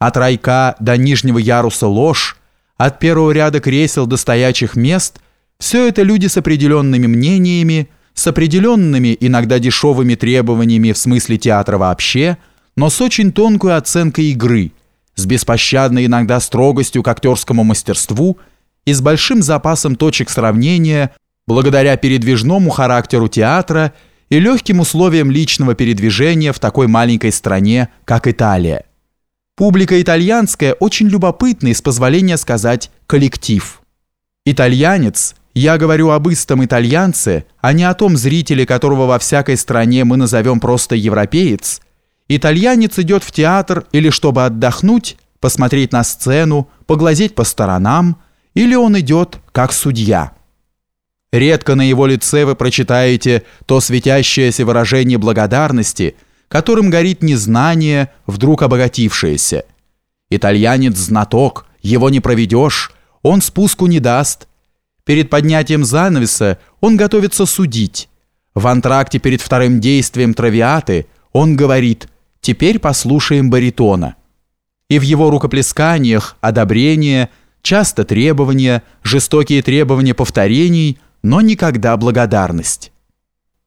От райка до нижнего яруса ложь, от первого ряда кресел до стоячих мест – все это люди с определенными мнениями, с определенными, иногда дешевыми требованиями в смысле театра вообще, но с очень тонкой оценкой игры, с беспощадной иногда строгостью к актерскому мастерству и с большим запасом точек сравнения благодаря передвижному характеру театра и легким условиям личного передвижения в такой маленькой стране, как Италия. Публика итальянская очень любопытный, с позволения сказать, коллектив. Итальянец, я говорю об истом итальянце, а не о том зрителе, которого во всякой стране мы назовем просто европеец. Итальянец идет в театр или чтобы отдохнуть, посмотреть на сцену, поглазеть по сторонам, или он идет как судья. Редко на его лице вы прочитаете то светящееся выражение благодарности, которым горит незнание, вдруг обогатившееся. Итальянец знаток, его не проведешь, он спуску не даст. Перед поднятием занавеса он готовится судить. В антракте перед вторым действием травиаты он говорит «теперь послушаем баритона». И в его рукоплесканиях одобрение, часто требования, жестокие требования повторений – но никогда благодарность.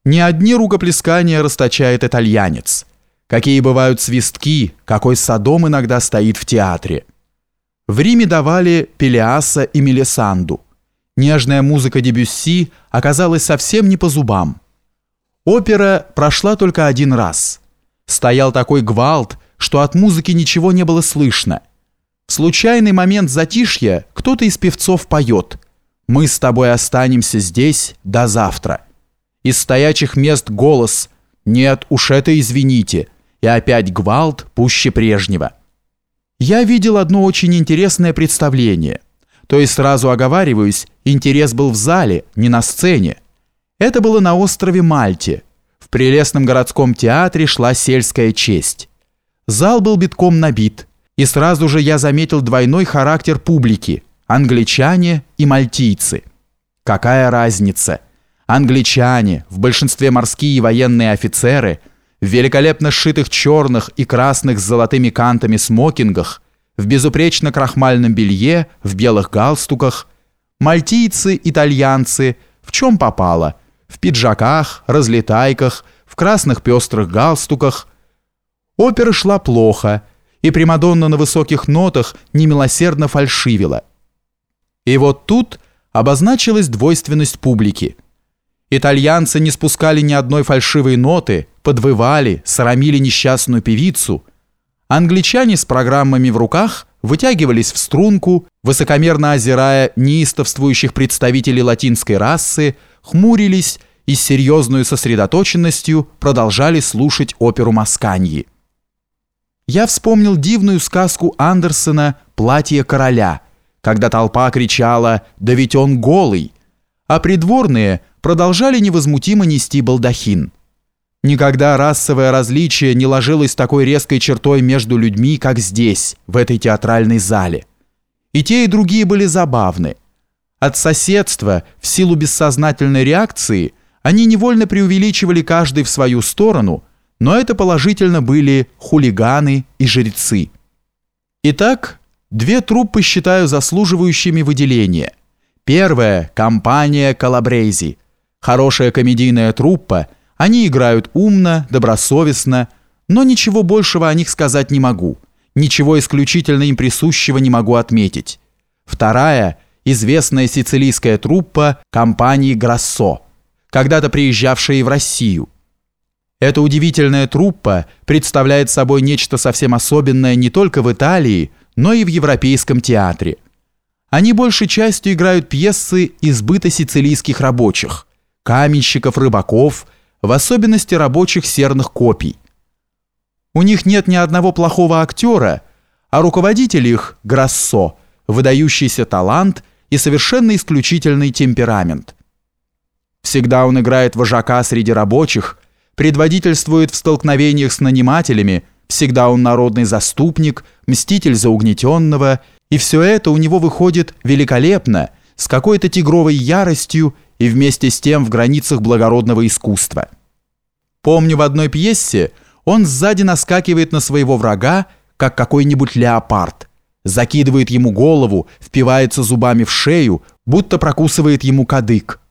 Не одни рукоплескания расточает итальянец. Какие бывают свистки, какой садом иногда стоит в театре. В Риме давали Пелиаса и Мелисанду. Нежная музыка Дебюсси оказалась совсем не по зубам. Опера прошла только один раз. Стоял такой гвалт, что от музыки ничего не было слышно. В случайный момент затишья кто-то из певцов поет – мы с тобой останемся здесь до завтра. Из стоячих мест голос «Нет, уж это извините», и опять гвалт пуще прежнего. Я видел одно очень интересное представление. То есть сразу оговариваюсь, интерес был в зале, не на сцене. Это было на острове Мальте. В прелестном городском театре шла сельская честь. Зал был битком набит, и сразу же я заметил двойной характер публики – англичане и мальтийцы. Какая разница? Англичане, в большинстве морские и военные офицеры, в великолепно сшитых черных и красных с золотыми кантами смокингах, в безупречно крахмальном белье, в белых галстуках, мальтийцы, итальянцы, в чем попало, в пиджаках, разлетайках, в красных пестрых галстуках. Опера шла плохо, и Примадонна на высоких нотах немилосердно фальшивила – и вот тут обозначилась двойственность публики. Итальянцы не спускали ни одной фальшивой ноты, подвывали, срамили несчастную певицу. Англичане с программами в руках вытягивались в струнку, высокомерно озирая неистовствующих представителей латинской расы, хмурились и с серьезной сосредоточенностью продолжали слушать оперу Масканьи. Я вспомнил дивную сказку Андерсона «Платье короля», когда толпа кричала «Да ведь он голый!», а придворные продолжали невозмутимо нести балдахин. Никогда расовое различие не ложилось такой резкой чертой между людьми, как здесь, в этой театральной зале. И те, и другие были забавны. От соседства, в силу бессознательной реакции, они невольно преувеличивали каждый в свою сторону, но это положительно были хулиганы и жрецы. Итак, Две труппы считаю заслуживающими выделения. Первая – компания Калабрези. Хорошая комедийная труппа, они играют умно, добросовестно, но ничего большего о них сказать не могу. Ничего исключительно им присущего не могу отметить. Вторая – известная сицилийская труппа компании Грассо, когда-то приезжавшая в Россию. Эта удивительная труппа представляет собой нечто совсем особенное не только в Италии, но и в Европейском театре. Они большей частью играют пьесы из быта сицилийских рабочих, каменщиков, рыбаков, в особенности рабочих серных копий. У них нет ни одного плохого актера, а руководитель их – Грассо, выдающийся талант и совершенно исключительный темперамент. Всегда он играет вожака среди рабочих, предводительствует в столкновениях с нанимателями – Всегда он народный заступник, мститель за угнетенного, и все это у него выходит великолепно, с какой-то тигровой яростью и вместе с тем в границах благородного искусства. Помню в одной пьесе, он сзади наскакивает на своего врага, как какой-нибудь леопард, закидывает ему голову, впивается зубами в шею, будто прокусывает ему кадык,